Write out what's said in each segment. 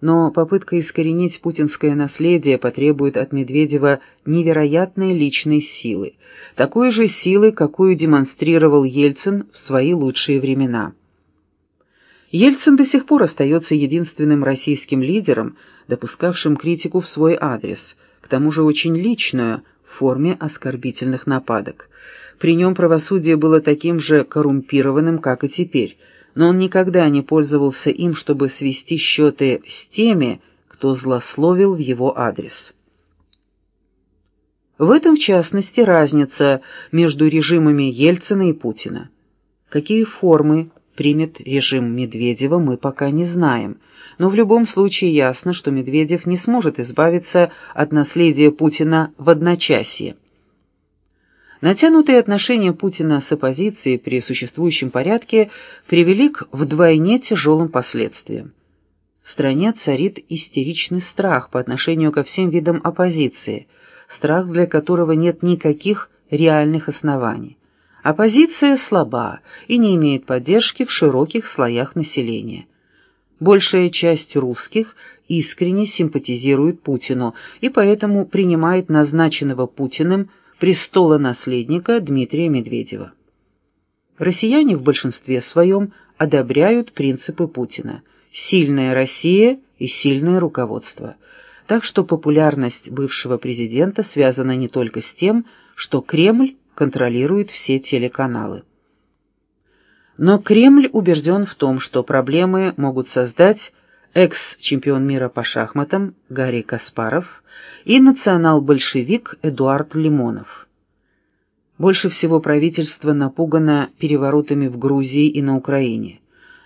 но попытка искоренить путинское наследие потребует от Медведева невероятной личной силы, такой же силы, какую демонстрировал Ельцин в свои лучшие времена. Ельцин до сих пор остается единственным российским лидером, допускавшим критику в свой адрес, к тому же очень личную, в форме оскорбительных нападок. При нем правосудие было таким же коррумпированным, как и теперь – но он никогда не пользовался им, чтобы свести счеты с теми, кто злословил в его адрес. В этом, в частности, разница между режимами Ельцина и Путина. Какие формы примет режим Медведева, мы пока не знаем, но в любом случае ясно, что Медведев не сможет избавиться от наследия Путина в одночасье. Натянутые отношения Путина с оппозицией при существующем порядке привели к вдвойне тяжелым последствиям. В стране царит истеричный страх по отношению ко всем видам оппозиции, страх для которого нет никаких реальных оснований. Оппозиция слаба и не имеет поддержки в широких слоях населения. Большая часть русских искренне симпатизирует Путину и поэтому принимает назначенного Путиным престола наследника Дмитрия Медведева. Россияне в большинстве своем одобряют принципы Путина «сильная Россия и сильное руководство», так что популярность бывшего президента связана не только с тем, что Кремль контролирует все телеканалы. Но Кремль убежден в том, что проблемы могут создать экс-чемпион мира по шахматам Гарри Каспаров и национал-большевик Эдуард Лимонов. Больше всего правительство напугано переворотами в Грузии и на Украине.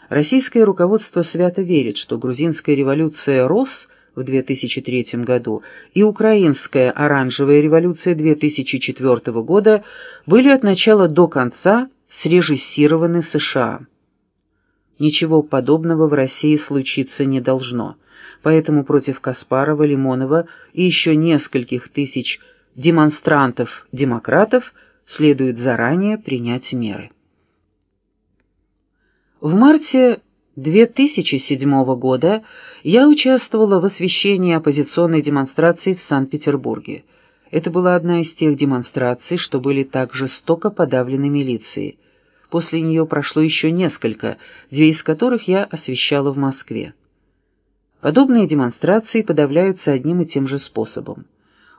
Российское руководство свято верит, что грузинская революция РОС в 2003 году и украинская оранжевая революция 2004 года были от начала до конца срежиссированы США. Ничего подобного в России случиться не должно – поэтому против Каспарова, Лимонова и еще нескольких тысяч демонстрантов-демократов следует заранее принять меры. В марте 2007 года я участвовала в освещении оппозиционной демонстрации в Санкт-Петербурге. Это была одна из тех демонстраций, что были так жестоко подавлены милицией. После нее прошло еще несколько, две из которых я освещала в Москве. Подобные демонстрации подавляются одним и тем же способом.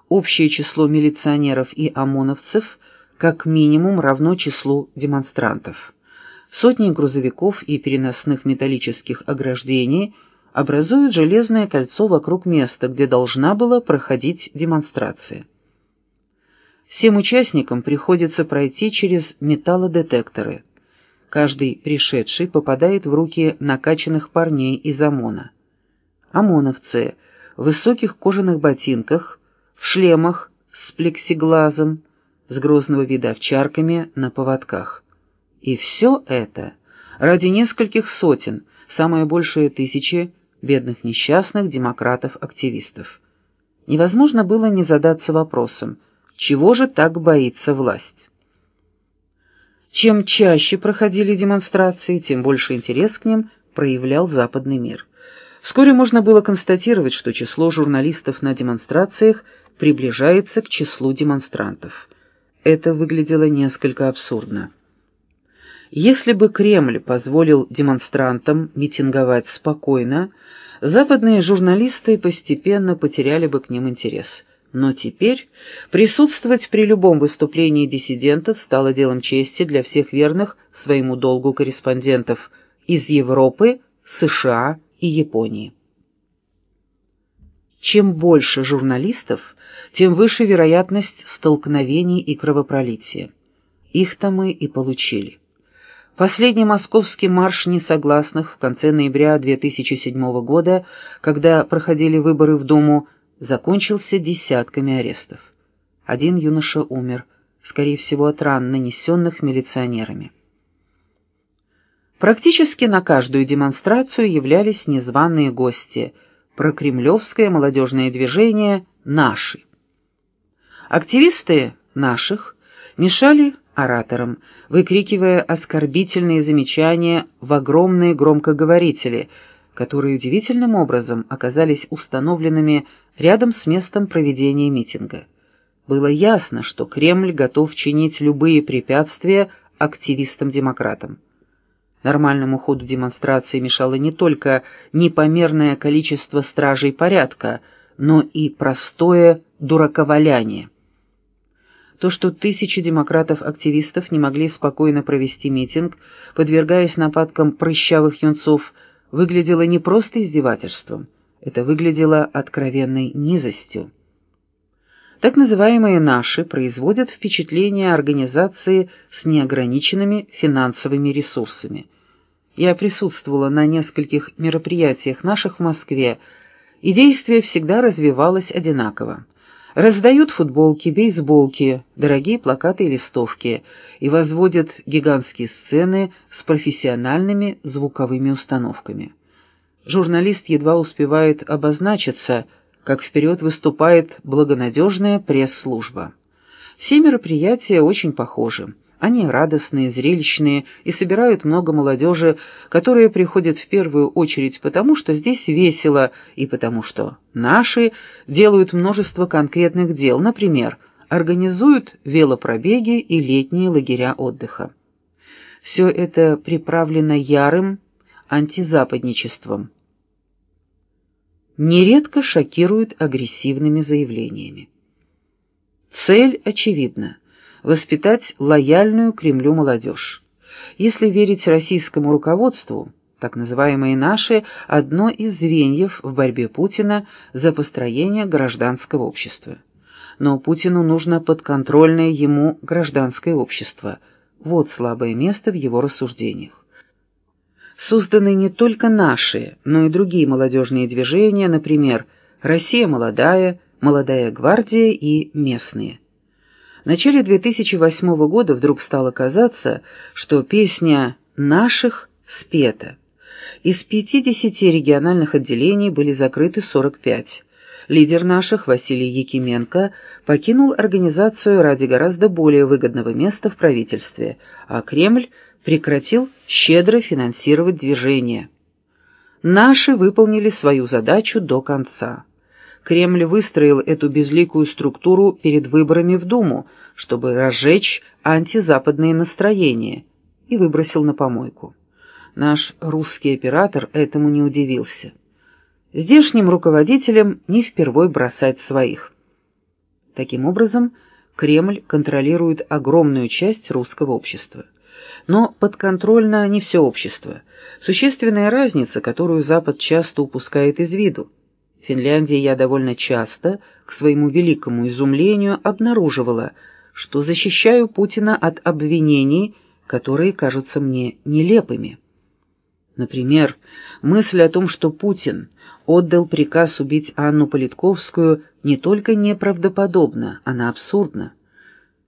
Общее число милиционеров и ОМОНовцев как минимум равно числу демонстрантов. Сотни грузовиков и переносных металлических ограждений образуют железное кольцо вокруг места, где должна была проходить демонстрация. Всем участникам приходится пройти через металлодетекторы. Каждый пришедший попадает в руки накачанных парней из ОМОНа ОМОНовцы в высоких кожаных ботинках, в шлемах с плексиглазом, с грозного вида овчарками на поводках. И все это ради нескольких сотен, самое большее тысячи, бедных несчастных демократов-активистов. Невозможно было не задаться вопросом, чего же так боится власть? Чем чаще проходили демонстрации, тем больше интерес к ним проявлял западный мир. Вскоре можно было констатировать, что число журналистов на демонстрациях приближается к числу демонстрантов. Это выглядело несколько абсурдно. Если бы Кремль позволил демонстрантам митинговать спокойно, западные журналисты постепенно потеряли бы к ним интерес. Но теперь присутствовать при любом выступлении диссидентов стало делом чести для всех верных своему долгу корреспондентов из Европы, США и Японии. Чем больше журналистов, тем выше вероятность столкновений и кровопролития. Их-то мы и получили. Последний московский марш несогласных в конце ноября 2007 года, когда проходили выборы в Думу, закончился десятками арестов. Один юноша умер, скорее всего от ран, нанесенных милиционерами. Практически на каждую демонстрацию являлись незваные гости, прокремлевское молодежное движение «Наши». Активисты «Наших» мешали ораторам, выкрикивая оскорбительные замечания в огромные громкоговорители, которые удивительным образом оказались установленными рядом с местом проведения митинга. Было ясно, что Кремль готов чинить любые препятствия активистам-демократам. Нормальному ходу демонстрации мешало не только непомерное количество стражей порядка, но и простое дураковаляние. То, что тысячи демократов-активистов не могли спокойно провести митинг, подвергаясь нападкам прыщавых юнцов, выглядело не просто издевательством, это выглядело откровенной низостью. Так называемые «наши» производят впечатление организации с неограниченными финансовыми ресурсами. Я присутствовала на нескольких мероприятиях наших в Москве, и действие всегда развивалось одинаково. Раздают футболки, бейсболки, дорогие плакаты и листовки и возводят гигантские сцены с профессиональными звуковыми установками. Журналист едва успевает обозначиться, как вперед выступает благонадежная пресс-служба. Все мероприятия очень похожи. Они радостные, зрелищные и собирают много молодежи, которая приходит в первую очередь потому, что здесь весело, и потому что наши делают множество конкретных дел, например, организуют велопробеги и летние лагеря отдыха. Все это приправлено ярым антизападничеством. Нередко шокируют агрессивными заявлениями. Цель очевидна воспитать лояльную Кремлю молодежь. Если верить российскому руководству, так называемые «наши» – одно из звеньев в борьбе Путина за построение гражданского общества. Но Путину нужно подконтрольное ему гражданское общество. Вот слабое место в его рассуждениях. Созданы не только наши, но и другие молодежные движения, например, «Россия молодая», «Молодая гвардия» и «Местные». В начале 2008 года вдруг стало казаться, что песня «наших» спета. Из 50 региональных отделений были закрыты 45. Лидер наших, Василий Якименко, покинул организацию ради гораздо более выгодного места в правительстве, а Кремль прекратил щедро финансировать движение. Наши выполнили свою задачу до конца. Кремль выстроил эту безликую структуру перед выборами в Думу, чтобы разжечь антизападные настроения, и выбросил на помойку. Наш русский оператор этому не удивился. Здешним руководителям не впервой бросать своих. Таким образом, Кремль контролирует огромную часть русского общества. Но подконтрольно не все общество. Существенная разница, которую Запад часто упускает из виду. Финляндии я довольно часто, к своему великому изумлению, обнаруживала, что защищаю Путина от обвинений, которые кажутся мне нелепыми. Например, мысль о том, что Путин отдал приказ убить Анну Политковскую, не только неправдоподобна, она абсурдна.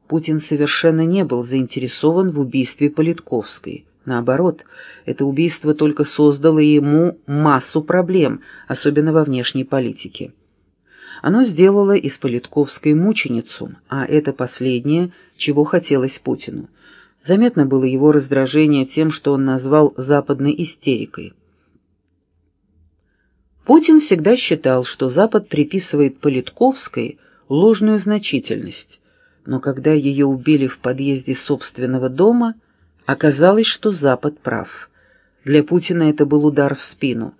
Путин совершенно не был заинтересован в убийстве Политковской – Наоборот, это убийство только создало ему массу проблем, особенно во внешней политике. Оно сделало из Политковской мученицу, а это последнее, чего хотелось Путину. Заметно было его раздражение тем, что он назвал западной истерикой. Путин всегда считал, что Запад приписывает Политковской ложную значительность, но когда ее убили в подъезде собственного дома – Оказалось, что Запад прав. Для Путина это был удар в спину,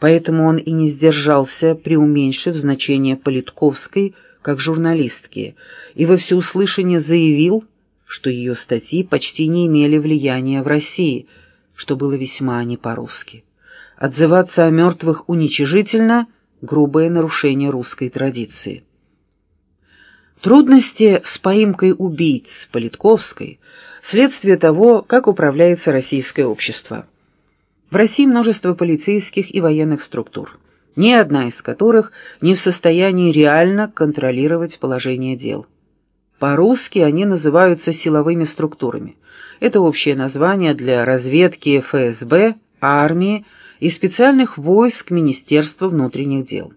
поэтому он и не сдержался, преуменьшив значение Политковской как журналистки, и во всеуслышание заявил, что ее статьи почти не имели влияния в России, что было весьма не по-русски. Отзываться о мертвых уничижительно – грубое нарушение русской традиции. Трудности с поимкой убийц Политковской – следствие того, как управляется российское общество. В России множество полицейских и военных структур, ни одна из которых не в состоянии реально контролировать положение дел. По-русски они называются силовыми структурами. Это общее название для разведки ФСБ, армии и специальных войск Министерства внутренних дел.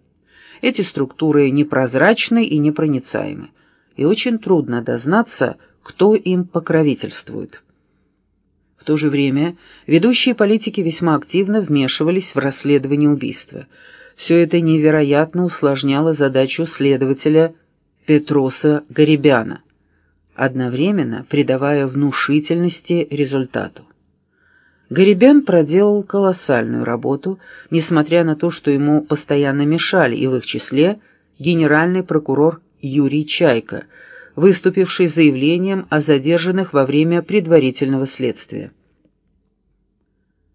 Эти структуры непрозрачны и непроницаемы, и очень трудно дознаться, кто им покровительствует. В то же время ведущие политики весьма активно вмешивались в расследование убийства. Все это невероятно усложняло задачу следователя Петроса Гарибяна, одновременно придавая внушительности результату. Гарибян проделал колоссальную работу, несмотря на то, что ему постоянно мешали, и в их числе генеральный прокурор Юрий Чайка, выступивший заявлением о задержанных во время предварительного следствия.